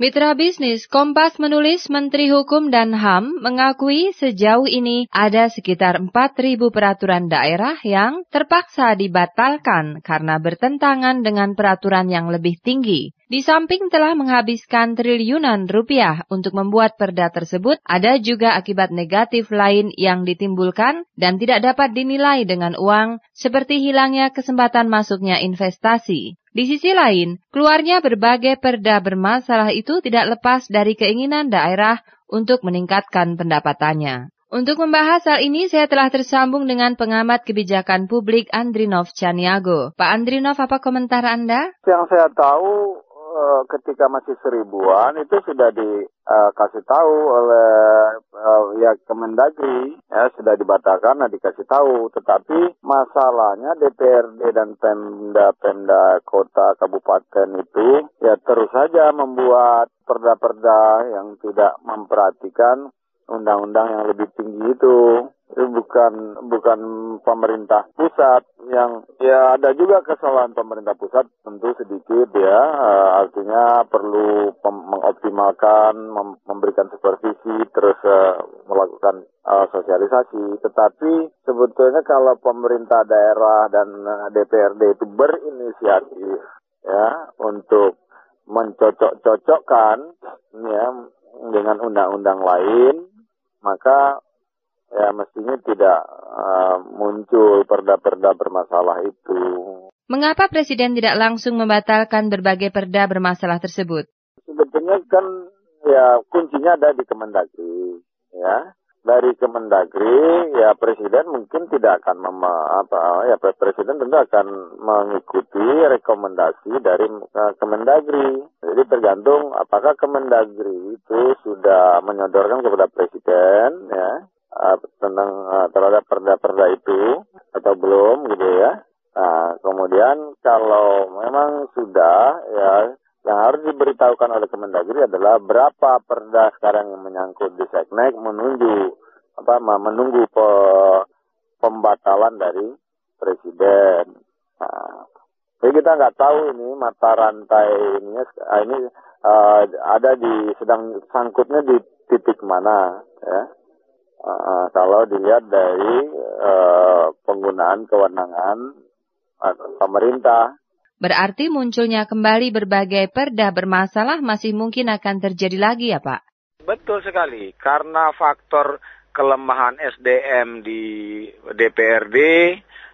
Mitra bisnis Kompas menulis Menteri Hukum dan HAM mengakui sejauh ini ada sekitar 4.000 peraturan daerah yang terpaksa dibatalkan karena bertentangan dengan peraturan yang lebih tinggi. Di samping telah menghabiskan triliunan rupiah untuk membuat perda tersebut, ada juga akibat negatif lain yang ditimbulkan dan tidak dapat dinilai dengan uang, seperti hilangnya kesempatan masuknya investasi. Di sisi lain, keluarnya berbagai perda bermasalah itu tidak lepas dari keinginan daerah untuk meningkatkan pendapatannya. Untuk membahas hal ini, saya telah tersambung dengan pengamat kebijakan publik Andrinov Chaniago. Pak Andrinov, apa komentar Anda? Yang saya tahu, Eh, ketika masih seribuan itu sudah dikasih eh, tahu oleh uh, ya Kemendagri. Ya sudah dibatalkan nah dikasih tahu. Tetapi masalahnya DPRD dan Pemda-Pemda kota kabupaten itu ya terus saja membuat perda-perda yang tidak memperhatikan undang-undang yang lebih tinggi itu itu bukan bukan pemerintah pusat yang ya ada juga kesalahan pemerintah pusat tentu sedikit ya. Uh, artinya perlu mengoptimalkan mem memberikan supervisi terus uh, melakukan uh, sosialisasi. Tetapi sebetulnya kalau pemerintah daerah dan DPRD itu berinisiatif ya untuk mencocok-cocokkan ya dengan undang-undang lain maka ya mestinya tidak uh, muncul perda-perda bermasalah itu. Mengapa Presiden tidak langsung membatalkan berbagai perda bermasalah tersebut? Sebetulnya kan ya kuncinya ada di Kemendagri, ya. Dari Kemendagri, ya Presiden mungkin tidak akan mem apa ya Presiden tentu akan mengikuti rekomendasi dari uh, Kemendagri. Jadi tergantung apakah Kemendagri itu sudah menyodorkan kepada Presiden, ya uh, tentang uh, terhadap perda-perda itu atau belum gitu ya. Nah, kemudian kalau memang sudah ya yang harus diberitahukan oleh Kemendagri adalah berapa perda sekarang yang menyangkut di Seknek menunggu apa menunggu pe, pembatalan dari presiden. Nah, jadi kita nggak tahu ini mata rantai ini ini uh, ada di sedang sangkutnya di titik mana ya. Uh, kalau dilihat dari uh, penggunaan kewenangan uh, pemerintah. Berarti munculnya kembali berbagai perda bermasalah masih mungkin akan terjadi lagi ya Pak? Betul sekali, karena faktor kelemahan SDM di DPRD,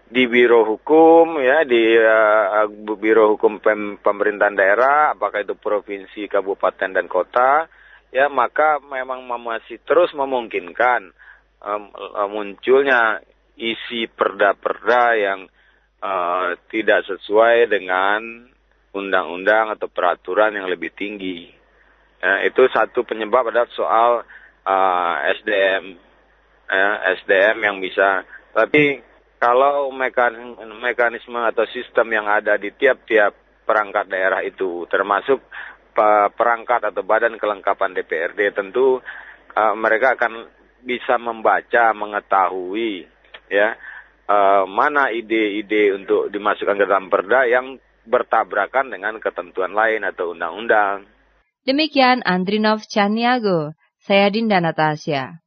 di Biro Hukum, ya di uh, Biro Hukum pem Pemerintahan Daerah, apakah itu provinsi, kabupaten dan kota, ya maka memang masih terus memungkinkan um, munculnya isi perda-perda yang uh, tidak sesuai dengan undang-undang atau peraturan yang lebih tinggi. Ya, itu satu penyebab adalah soal uh, SDM, ya, SDM yang bisa. Tapi kalau mekanisme atau sistem yang ada di tiap-tiap perangkat daerah itu, termasuk perangkat atau badan kelengkapan DPRD tentu uh, mereka akan bisa membaca, mengetahui ya uh, mana ide-ide untuk dimasukkan ke dalam perda yang bertabrakan dengan ketentuan lain atau undang-undang. Demikian Andrinov Chaniago, saya Dinda Natasha.